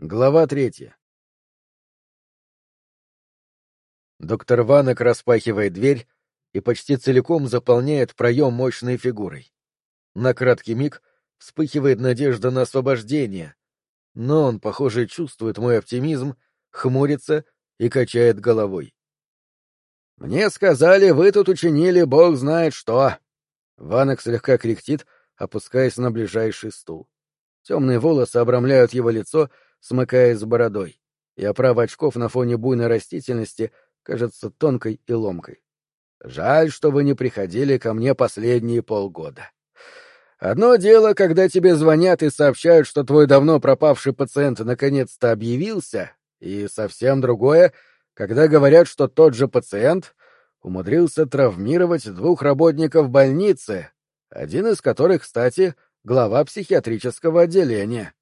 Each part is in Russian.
Глава третья. Доктор Ванок распахивает дверь и почти целиком заполняет проем мощной фигурой. На краткий миг вспыхивает надежда на освобождение, но он, похоже, чувствует мой оптимизм, хмурится и качает головой. «Мне сказали, вы тут учинили бог знает что!» Ванок слегка кряхтит, опускаясь на ближайший стул. Темные волосы обрамляют его лицо — смыкаясь с бородой, и оправа очков на фоне буйной растительности кажется тонкой и ломкой. Жаль, что вы не приходили ко мне последние полгода. Одно дело, когда тебе звонят и сообщают, что твой давно пропавший пациент наконец-то объявился, и совсем другое, когда говорят, что тот же пациент умудрился травмировать двух работников больницы, один из которых, кстати, глава психиатрического отделения.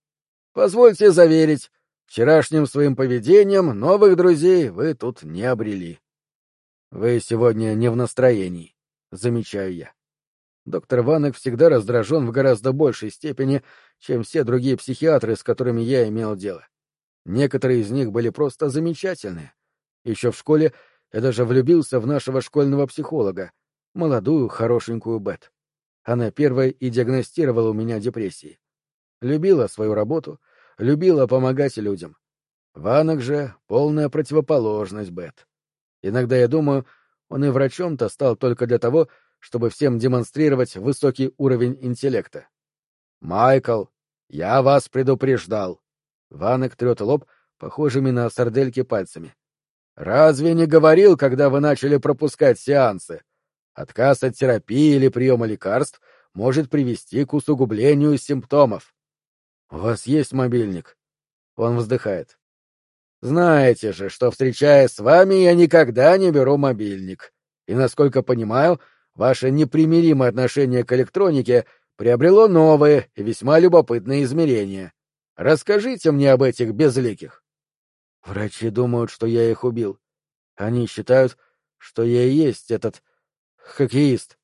Позвольте заверить, вчерашним своим поведением новых друзей вы тут не обрели. Вы сегодня не в настроении, замечаю я. Доктор Ванек всегда раздражен в гораздо большей степени, чем все другие психиатры, с которыми я имел дело. Некоторые из них были просто замечательные. Еще в школе я даже влюбился в нашего школьного психолога, молодую, хорошенькую Бет. Она первая и диагностировала у меня депрессии любила свою работу, любила помогать людям. Ванок же — полная противоположность Бет. Иногда я думаю, он и врачом-то стал только для того, чтобы всем демонстрировать высокий уровень интеллекта. «Майкл, я вас предупреждал!» Ванок трет лоб похожими на сардельки пальцами. «Разве не говорил, когда вы начали пропускать сеансы? Отказ от терапии или приема лекарств может привести к усугублению симптомов. «У вас есть мобильник?» Он вздыхает. «Знаете же, что, встречаясь с вами, я никогда не беру мобильник. И, насколько понимаю, ваше непримиримое отношение к электронике приобрело новые и весьма любопытные измерения. Расскажите мне об этих безликих». Врачи думают, что я их убил. Они считают, что я и есть этот хоккеист.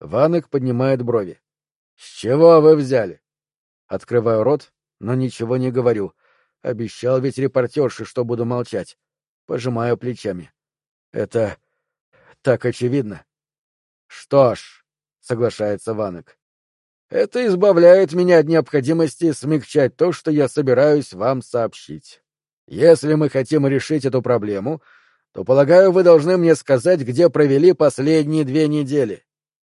Ванек поднимает брови. — С чего вы взяли? Открываю рот, но ничего не говорю. Обещал ведь репортерше, что буду молчать. Пожимаю плечами. Это так очевидно. Что ж, соглашается Ванек. Это избавляет меня от необходимости смягчать то, что я собираюсь вам сообщить. Если мы хотим решить эту проблему, то, полагаю, вы должны мне сказать, где провели последние две недели.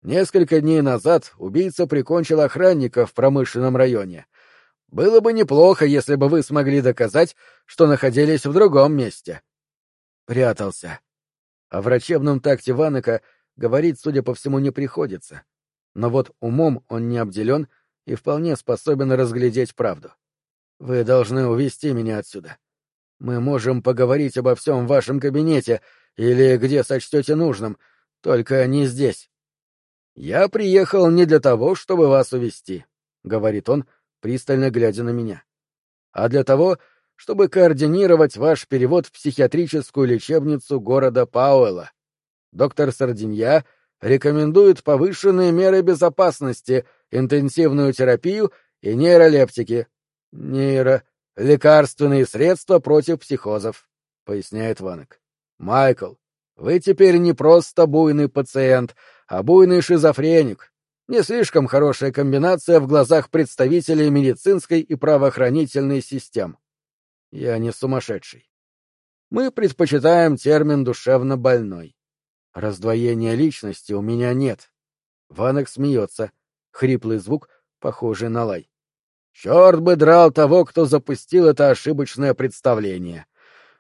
Несколько дней назад убийца прикончил охранника в промышленном районе. Было бы неплохо, если бы вы смогли доказать, что находились в другом месте. Прятался. О врачебном такте Ванека говорить, судя по всему, не приходится. Но вот умом он не обделен и вполне способен разглядеть правду. Вы должны увести меня отсюда. Мы можем поговорить обо всем в вашем кабинете или где сочтете нужным, только не здесь. «Я приехал не для того, чтобы вас увести, говорит он, пристально глядя на меня, — «а для того, чтобы координировать ваш перевод в психиатрическую лечебницу города Пауэлла. Доктор Сардинья рекомендует повышенные меры безопасности, интенсивную терапию и нейролептики. Нейро... лекарственные средства против психозов», — поясняет Ванек. «Майкл, вы теперь не просто буйный пациент, а буйный шизофреник. Не слишком хорошая комбинация в глазах представителей медицинской и правоохранительной систем. Я не сумасшедший. Мы предпочитаем термин «душевно больной». Раздвоения личности у меня нет. Ванок смеется. Хриплый звук, похожий на лай. Черт бы драл того, кто запустил это ошибочное представление.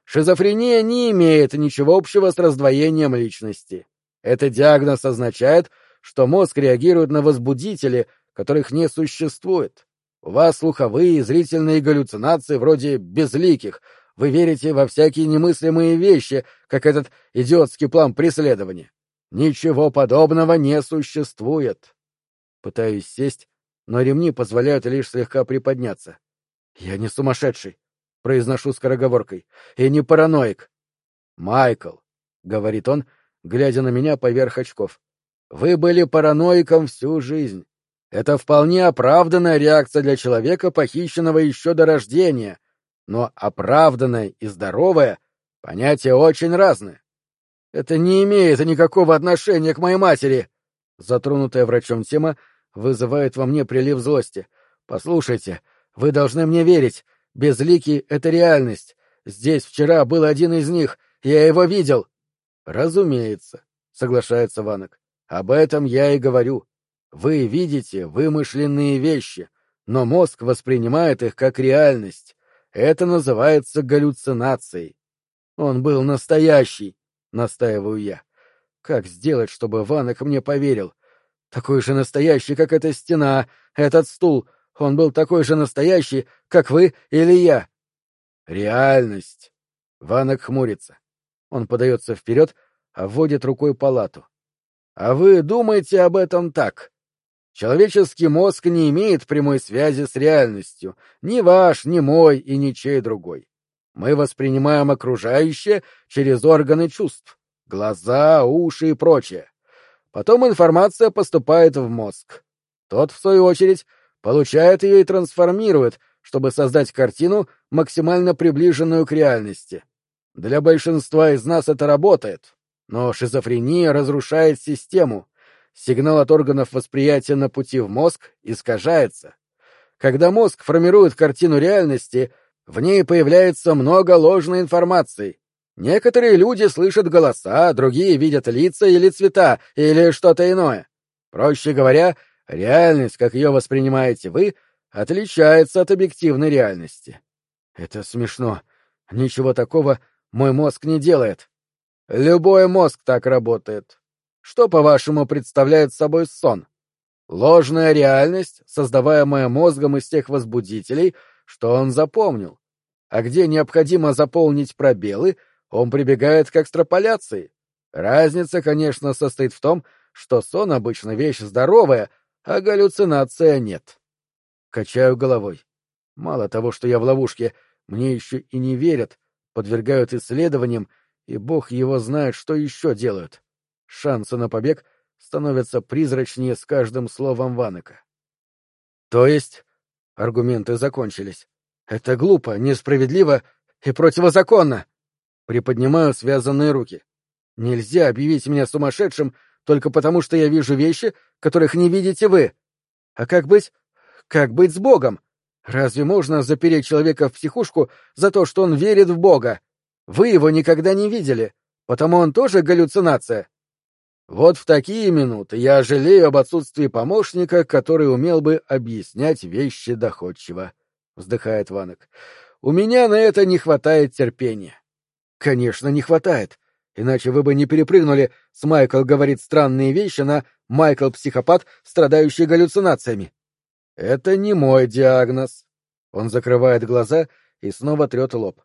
Шизофрения не имеет ничего общего с раздвоением личности. Этот диагноз означает, что мозг реагирует на возбудители, которых не существует. У вас слуховые и зрительные галлюцинации вроде безликих. Вы верите во всякие немыслимые вещи, как этот идиотский план преследования. Ничего подобного не существует. Пытаюсь сесть, но ремни позволяют лишь слегка приподняться. Я не сумасшедший, произношу скороговоркой, и не параноик. Майкл, говорит он, — глядя на меня поверх очков. «Вы были параноиком всю жизнь. Это вполне оправданная реакция для человека, похищенного еще до рождения. но оправданное и здоровое — понятия очень разные. Это не имеет никакого отношения к моей матери. Затронутая врачом тема вызывает во мне прилив злости. Послушайте, вы должны мне верить. Безликий — это реальность. Здесь вчера был один из них. Я его видел. Разумеется, соглашается Ванок. Об этом я и говорю. Вы видите вымышленные вещи, но мозг воспринимает их как реальность. Это называется галлюцинацией. Он был настоящий настаиваю я. Как сделать, чтобы Ванок мне поверил? Такой же настоящий, как эта стена, этот стул. Он был такой же настоящий, как вы или я. Реальность. Ванок хмурится. Он подается вперед, а вводит рукой палату. А вы думаете об этом так? Человеческий мозг не имеет прямой связи с реальностью, ни ваш, ни мой и ни чей другой. Мы воспринимаем окружающее через органы чувств — глаза, уши и прочее. Потом информация поступает в мозг. Тот, в свою очередь, получает ее и трансформирует, чтобы создать картину, максимально приближенную к реальности. Для большинства из нас это работает, но шизофрения разрушает систему. Сигнал от органов восприятия на пути в мозг искажается. Когда мозг формирует картину реальности — в ней появляется много ложной информации. Некоторые люди слышат голоса, другие видят лица или цвета, или что-то иное. Проще говоря, реальность, как ее воспринимаете вы, отличается от объективной реальности. Это смешно. Ничего такого мой мозг не делает. Любой мозг так работает. Что, по-вашему, представляет собой сон? Ложная реальность, создаваемая мозгом из тех возбудителей, что он запомнил. А где необходимо заполнить пробелы, он прибегает к экстраполяции. Разница, конечно, состоит в том, что сон обычно вещь здоровая, а галлюцинация нет. Качаю головой. Мало того, что я в ловушке, мне еще и не верят, подвергают исследованиям, и бог его знает, что еще делают. Шансы на побег становятся призрачнее с каждым словом Ванека. То есть Аргументы закончились. Это глупо, несправедливо и противозаконно. Приподнимаю связанные руки. Нельзя объявить меня сумасшедшим только потому, что я вижу вещи, которых не видите вы. А как быть? Как быть с Богом? Разве можно запереть человека в психушку за то, что он верит в Бога? Вы его никогда не видели, потому он тоже галлюцинация. Вот в такие минуты я жалею об отсутствии помощника, который умел бы объяснять вещи доходчиво. Вздыхает Ванок. У меня на это не хватает терпения. Конечно, не хватает. Иначе вы бы не перепрыгнули с Майкл говорит странные вещи на Майкл психопат, страдающий галлюцинациями. Это не мой диагноз. Он закрывает глаза и снова трет лоб.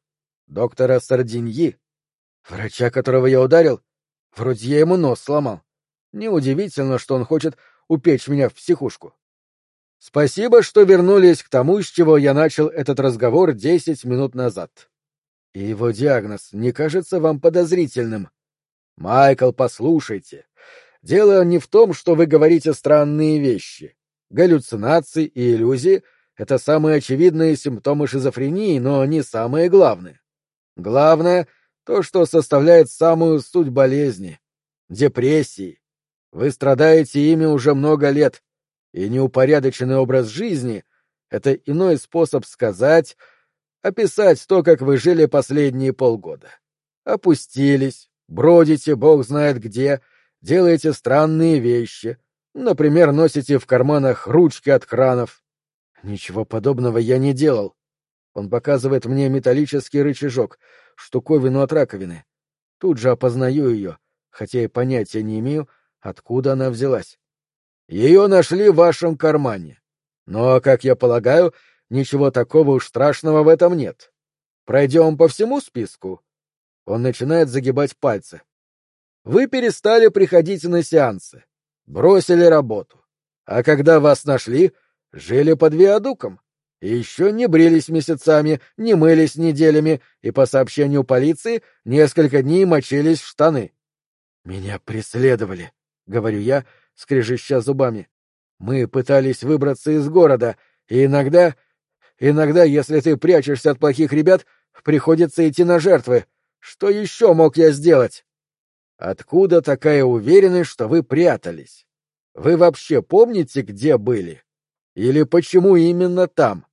Доктора Сардиньи, врача, которого я ударил, Вроде я ему нос сломал. Неудивительно, что он хочет упечь меня в психушку. Спасибо, что вернулись к тому, с чего я начал этот разговор десять минут назад. И его диагноз не кажется вам подозрительным? Майкл, послушайте. Дело не в том, что вы говорите странные вещи. Галлюцинации и иллюзии — это самые очевидные симптомы шизофрении, но не самые главные. Главное — то, что составляет самую суть болезни — депрессии. Вы страдаете ими уже много лет, и неупорядоченный образ жизни — это иной способ сказать, описать то, как вы жили последние полгода. Опустились, бродите бог знает где, делаете странные вещи, например, носите в карманах ручки от кранов. Ничего подобного я не делал. Он показывает мне металлический рычажок — штуковину от раковины. Тут же опознаю ее, хотя и понятия не имею, откуда она взялась. Ее нашли в вашем кармане. Но, как я полагаю, ничего такого уж страшного в этом нет. Пройдем по всему списку. Он начинает загибать пальцы. Вы перестали приходить на сеансы, бросили работу. А когда вас нашли, жили под виадуком. И еще не брились месяцами, не мылись неделями, и, по сообщению полиции, несколько дней мочились в штаны. «Меня преследовали», — говорю я, скрежеща зубами. «Мы пытались выбраться из города, и иногда... Иногда, если ты прячешься от плохих ребят, приходится идти на жертвы. Что еще мог я сделать? Откуда такая уверенность, что вы прятались? Вы вообще помните, где были? Или почему именно там?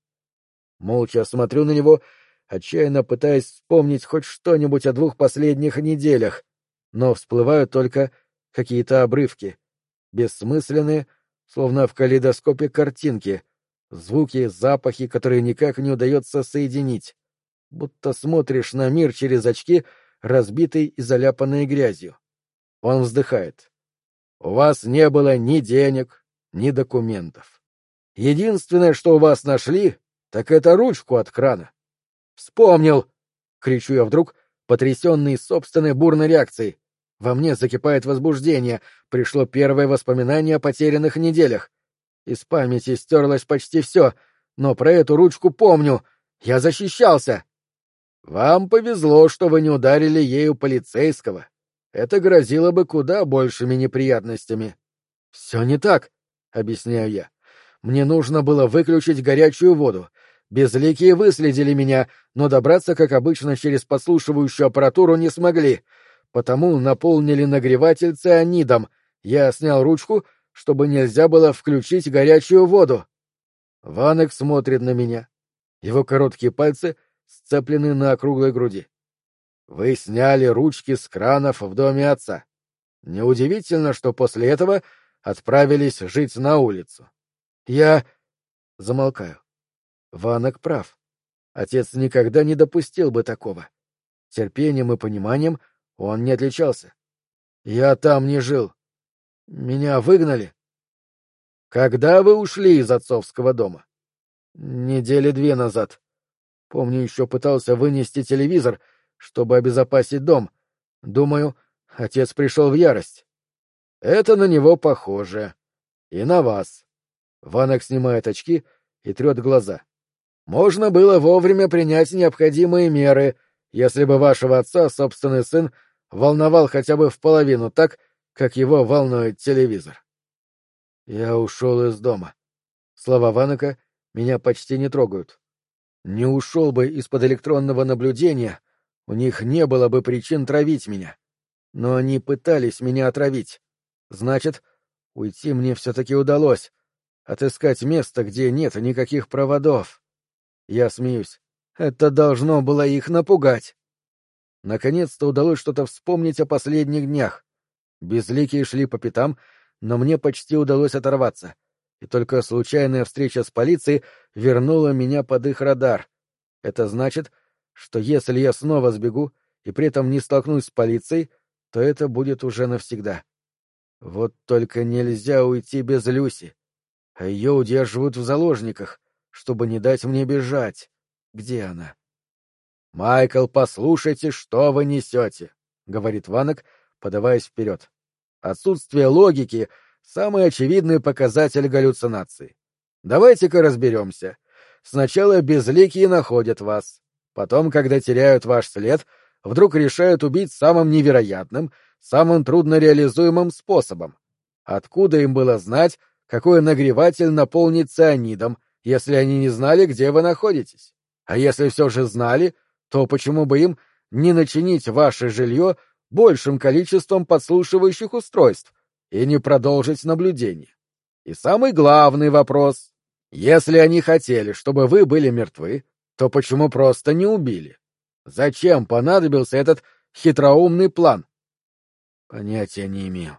Молча смотрю на него, отчаянно пытаясь вспомнить хоть что-нибудь о двух последних неделях, но всплывают только какие-то обрывки, бессмысленные, словно в калейдоскопе картинки, звуки, запахи, которые никак не удается соединить, будто смотришь на мир через очки, разбитый и заляпанный грязью. Он вздыхает. У вас не было ни денег, ни документов. Единственное, что у вас нашли, так это ручку от крана. Вспомнил! кричу я вдруг, потрясенный собственной бурной реакцией. Во мне закипает возбуждение, пришло первое воспоминание о потерянных неделях. Из памяти стерлось почти все, но про эту ручку помню. Я защищался. Вам повезло, что вы не ударили ею полицейского. Это грозило бы куда большими неприятностями. Все не так, объясняю я. Мне нужно было выключить горячую воду. Безликие выследили меня, но добраться, как обычно, через подслушивающую аппаратуру не смогли потому наполнили нагреватель цианидом. Я снял ручку, чтобы нельзя было включить горячую воду. Ванек смотрит на меня. Его короткие пальцы сцеплены на округлой груди. Вы сняли ручки с кранов в доме отца. Неудивительно, что после этого отправились жить на улицу. Я замолкаю. Ванок прав. Отец никогда не допустил бы такого. Терпением и пониманием — он не отличался. Я там не жил. Меня выгнали. Когда вы ушли из отцовского дома? Недели две назад. Помню, еще пытался вынести телевизор, чтобы обезопасить дом. Думаю, отец пришел в ярость. Это на него похоже. И на вас. Ванок снимает очки и трет глаза. Можно было вовремя принять необходимые меры, если бы вашего отца собственный сын волновал хотя бы в половину так, как его волнует телевизор. Я ушел из дома. Слова Ванока меня почти не трогают. Не ушел бы из-под электронного наблюдения, у них не было бы причин травить меня. Но они пытались меня отравить. Значит, уйти мне все-таки удалось. Отыскать место, где нет никаких проводов. Я смеюсь. Это должно было их напугать. Наконец-то удалось что-то вспомнить о последних днях. Безликие шли по пятам, но мне почти удалось оторваться. И только случайная встреча с полицией вернула меня под их радар. Это значит, что если я снова сбегу и при этом не столкнусь с полицией, то это будет уже навсегда. Вот только нельзя уйти без Люси. А ее удерживают в заложниках, чтобы не дать мне бежать. Где она? «Майкл, послушайте, что вы несете», — говорит Ванок, подаваясь вперед. «Отсутствие логики — самый очевидный показатель галлюцинации. Давайте-ка разберемся. Сначала безликие находят вас. Потом, когда теряют ваш след, вдруг решают убить самым невероятным, самым труднореализуемым способом. Откуда им было знать, какой нагреватель наполнит цианидом, если они не знали, где вы находитесь? А если все же знали — то почему бы им не начинить ваше жилье большим количеством подслушивающих устройств и не продолжить наблюдение? И самый главный вопрос. Если они хотели, чтобы вы были мертвы, то почему просто не убили? Зачем понадобился этот хитроумный план? Понятия не имею.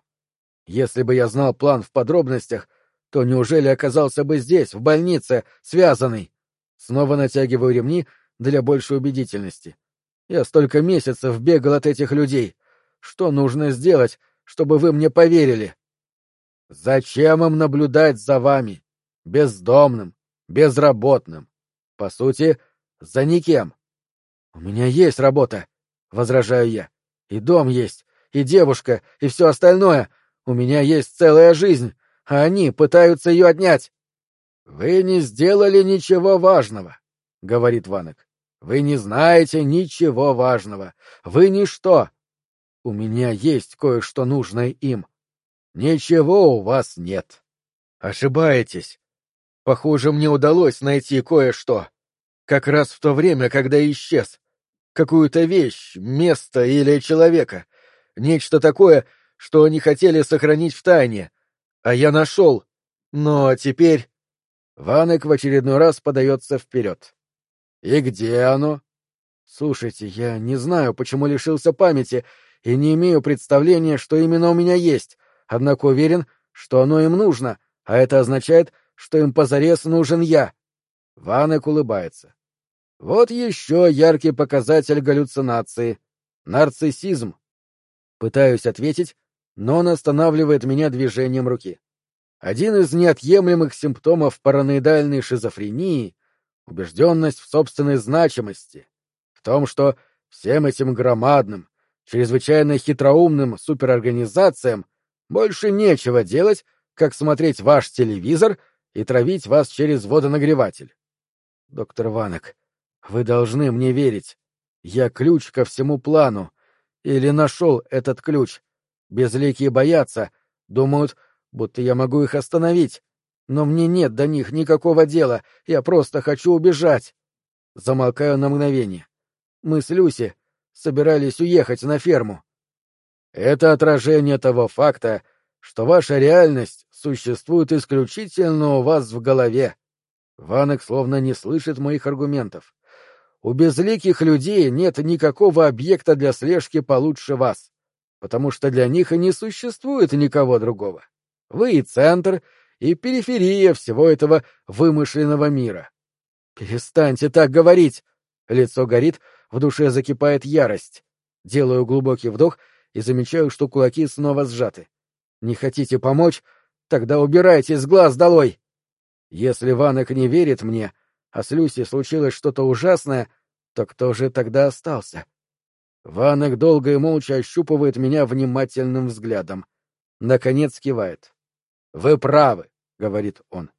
Если бы я знал план в подробностях, то неужели оказался бы здесь, в больнице, связанный? Снова натягиваю ремни для большей убедительности. Я столько месяцев бегал от этих людей. Что нужно сделать, чтобы вы мне поверили? Зачем им наблюдать за вами? Бездомным, безработным. По сути, за никем. У меня есть работа, — возражаю я. И дом есть, и девушка, и все остальное. У меня есть целая жизнь, а они пытаются ее отнять. — Вы не сделали ничего важного, — говорит Ванок. Вы не знаете ничего важного. Вы ничто. У меня есть кое-что нужное им. Ничего у вас нет. Ошибаетесь. Похоже, мне удалось найти кое-что. как раз в то время, когда исчез. Какую-то вещь, место или человека. Нечто такое, что они хотели сохранить в тайне. А я нашел. Но теперь... Ванек в очередной раз подается вперед. «И где оно?» «Слушайте, я не знаю, почему лишился памяти, и не имею представления, что именно у меня есть, однако уверен, что оно им нужно, а это означает, что им позарез нужен я». Ванек улыбается. «Вот еще яркий показатель галлюцинации. Нарциссизм». Пытаюсь ответить, но он останавливает меня движением руки. Один из неотъемлемых симптомов параноидальной шизофрении — убежденность в собственной значимости, в том, что всем этим громадным, чрезвычайно хитроумным суперорганизациям больше нечего делать, как смотреть ваш телевизор и травить вас через водонагреватель. Доктор Ванок, вы должны мне верить. Я ключ ко всему плану. Или нашел этот ключ. Безликие боятся, думают, будто я могу их остановить. Но мне нет до них никакого дела, я просто хочу убежать. Замолкаю на мгновение. Мы с Люси собирались уехать на ферму. Это отражение того факта, что ваша реальность существует исключительно у вас в голове. Ванек словно не слышит моих аргументов. У безликих людей нет никакого объекта для слежки получше вас, потому что для них и не существует никого другого. Вы и центр, и периферия всего этого вымышленного мира. Перестаньте так говорить. Лицо горит, в душе закипает ярость. Делаю глубокий вдох и замечаю, что кулаки снова сжаты. Не хотите помочь? Тогда убирайте с глаз долой. Если Ванек не верит мне, а с Люси случилось что-то ужасное, то кто же тогда остался? Ванек долго и молча ощупывает меня внимательным взглядом. Наконец кивает. «Вы правы», — говорит он.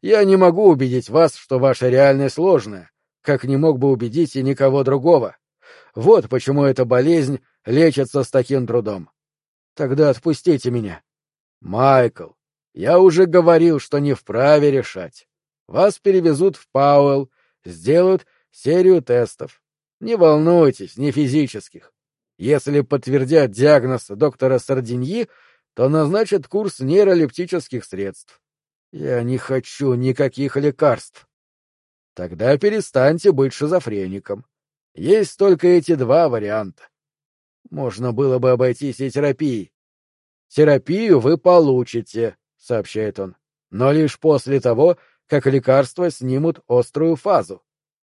«Я не могу убедить вас, что ваша реальность сложная, как не мог бы убедить и никого другого. Вот почему эта болезнь лечится с таким трудом. Тогда отпустите меня. Майкл, я уже говорил, что не вправе решать. Вас перевезут в Пауэлл, сделают серию тестов. Не волнуйтесь, не физических. Если подтвердят диагноз доктора Сардиньи, то назначат курс нейролептических средств. Я не хочу никаких лекарств. Тогда перестаньте быть шизофреником. Есть только эти два варианта. Можно было бы обойтись и терапией. Терапию вы получите, — сообщает он, — но лишь после того, как лекарства снимут острую фазу.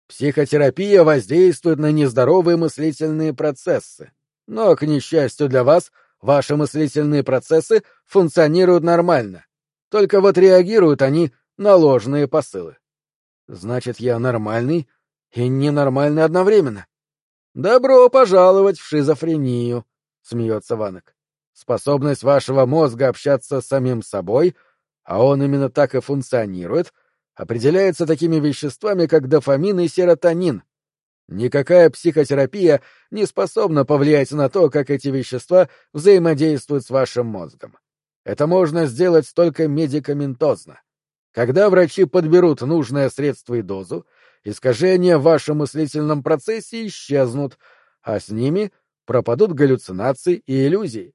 Психотерапия воздействует на нездоровые мыслительные процессы. Но, к несчастью для вас, Ваши мыслительные процессы функционируют нормально. Только вот реагируют они на ложные посылы. Значит, я нормальный и ненормальный одновременно. Добро пожаловать в шизофрению, смеется Ванок. Способность вашего мозга общаться с самим собой, а он именно так и функционирует, определяется такими веществами, как дофамин и серотонин. Никакая психотерапия не способна повлиять на то, как эти вещества взаимодействуют с вашим мозгом. Это можно сделать только медикаментозно. Когда врачи подберут нужное средство и дозу, искажения в вашем мыслительном процессе исчезнут, а с ними пропадут галлюцинации и иллюзии.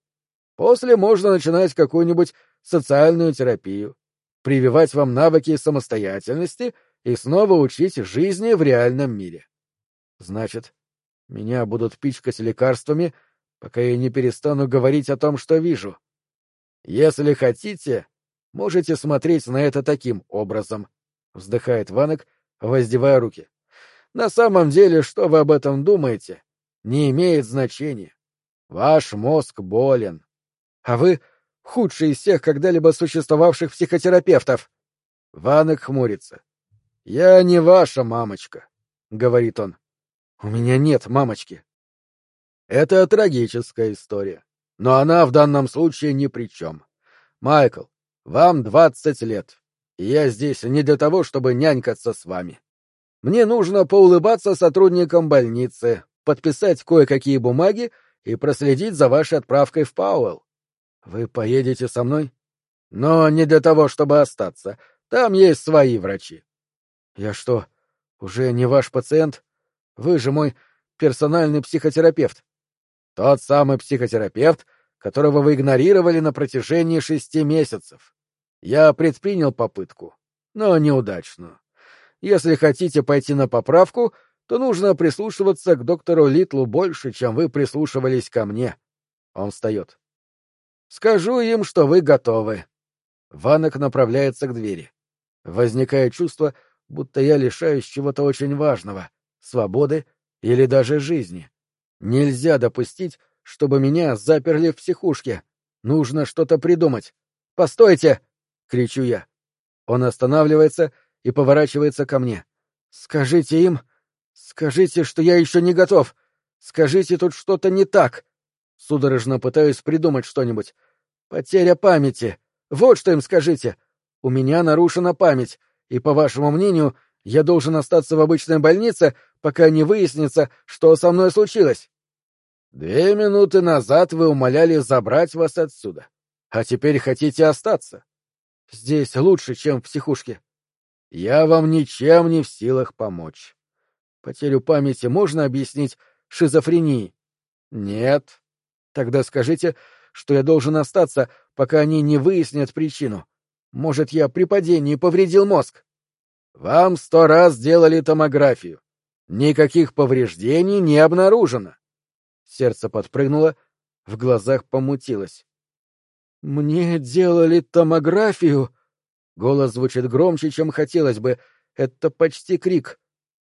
После можно начинать какую-нибудь социальную терапию, прививать вам навыки самостоятельности и снова учить жизни в реальном мире. Значит, меня будут пичкать лекарствами, пока я не перестану говорить о том, что вижу. Если хотите, можете смотреть на это таким образом, — вздыхает Ванок, воздевая руки. На самом деле, что вы об этом думаете, не имеет значения. Ваш мозг болен. А вы — худший из всех когда-либо существовавших психотерапевтов. Ванок хмурится. — Я не ваша мамочка, — говорит он. У меня нет мамочки. Это трагическая история, но она в данном случае ни при чем. Майкл, вам двадцать лет, и я здесь не для того, чтобы нянькаться с вами. Мне нужно поулыбаться сотрудникам больницы, подписать кое-какие бумаги и проследить за вашей отправкой в Пауэлл. Вы поедете со мной? Но не для того, чтобы остаться. Там есть свои врачи. Я что, Уже не ваш пациент? Вы же мой персональный психотерапевт. Тот самый психотерапевт, которого вы игнорировали на протяжении шести месяцев. Я предпринял попытку, но неудачную. Если хотите пойти на поправку, то нужно прислушиваться к доктору Литлу больше, чем вы прислушивались ко мне. Он встает. Скажу им, что вы готовы. Ванок направляется к двери. Возникает чувство, будто я лишаюсь чего-то очень важного — свободы или даже жизни. Нельзя допустить, чтобы меня заперли в психушке. Нужно что-то придумать. «Постойте!» — кричу я. Он останавливается и поворачивается ко мне. «Скажите им... Скажите, что я еще не готов. Скажите, тут что-то не так. Судорожно пытаюсь придумать что-нибудь. Потеря памяти. Вот что им скажите. У меня нарушена память, и, по вашему мнению, я должен остаться в обычной больнице, пока не выяснится, что со мной случилось. Две минуты назад вы умоляли забрать вас отсюда, а теперь хотите остаться. Здесь лучше, чем в психушке. Я вам ничем не в силах помочь. Потерю памяти можно объяснить шизофренией? Нет. Тогда скажите, что я должен остаться, пока они не выяснят причину. Может, я при падении повредил мозг? Вам сто раз делали томографию. Никаких повреждений не обнаружено. Сердце подпрыгнуло, в глазах помутилось. Мне делали томографию. Голос звучит громче, чем хотелось бы. Это почти крик.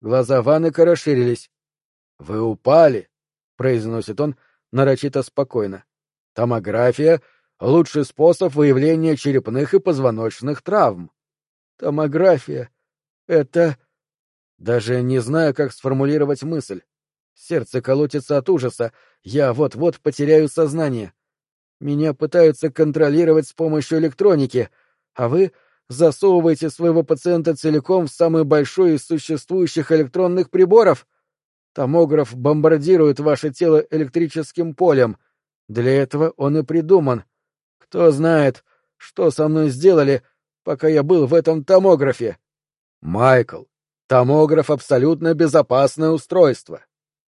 Глаза Ванека расширились. Вы упали, произносит он нарочито спокойно. Томография — лучший способ выявления черепных и позвоночных травм. Томография — это... Даже не знаю, как сформулировать мысль. Сердце колотится от ужаса. Я вот-вот потеряю сознание. Меня пытаются контролировать с помощью электроники, а вы засовываете своего пациента целиком в самый большой из существующих электронных приборов. Томограф бомбардирует ваше тело электрическим полем. Для этого он и придуман. Кто знает, что со мной сделали, пока я был в этом томографе. Майкл, томограф — абсолютно безопасное устройство.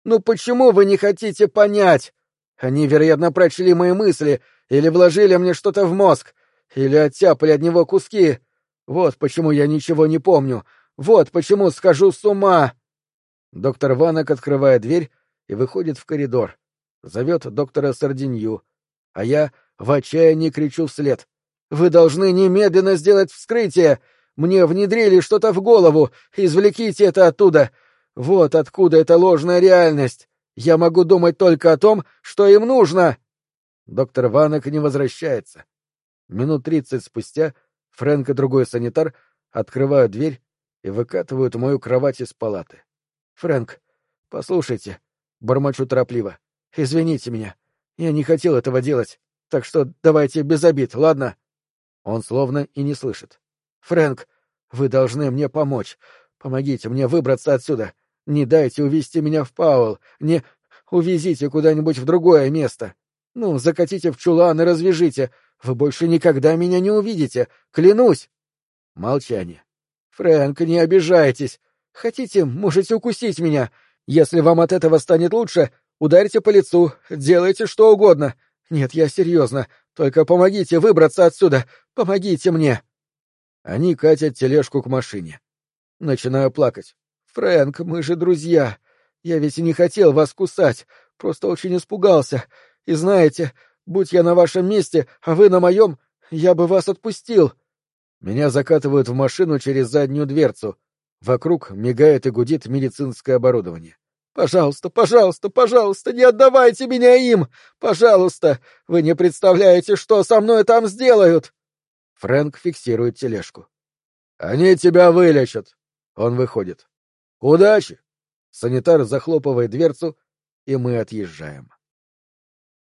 Ну почему вы не хотите понять? Они, вероятно, прочли мои мысли или вложили мне что-то в мозг, или оттяпали от него куски. Вот почему я ничего не помню. Вот почему схожу с ума. Доктор Ванок открывает дверь и выходит в коридор. Зовет доктора Сардинью. А я в отчаянии кричу вслед. «Вы должны немедленно сделать вскрытие! Мне внедрили что-то в голову! Извлеките это оттуда! Вот откуда эта ложная реальность! Я могу думать только о том, что им нужно!» Доктор Ванок не возвращается. Минут тридцать спустя Фрэнк и другой санитар открывают дверь и выкатывают мою кровать из палаты. «Фрэнк, послушайте», — бормочу торопливо, — «извините меня. Я не хотел этого делать, так что давайте без обид, ладно?» Он словно и не слышит. «Фрэнк, вы должны мне помочь. Помогите мне выбраться отсюда. Не дайте увести меня в Пауэлл. Не увезите куда-нибудь в другое место. Ну, закатите в чулан и развяжите. Вы больше никогда меня не увидите. Клянусь!» Молчание. «Фрэнк, не обижайтесь. Хотите, можете укусить меня. Если вам от этого станет лучше, ударьте по лицу, делайте что угодно. Нет, я серьезно. Только помогите выбраться отсюда. Помогите мне. Они катят тележку к машине. Начинаю плакать. Фрэнк, мы же друзья. Я ведь и не хотел вас кусать, просто очень испугался. И знаете, будь я на вашем месте, а вы на моем, я бы вас отпустил. Меня закатывают в машину через заднюю дверцу. Вокруг мигает и гудит медицинское оборудование. «Пожалуйста, пожалуйста, пожалуйста, не отдавайте меня им! Пожалуйста! Вы не представляете, что со мной там сделают!» Фрэнк фиксирует тележку. «Они тебя вылечат!» Он выходит. «Удачи!» Санитар захлопывает дверцу, и мы отъезжаем.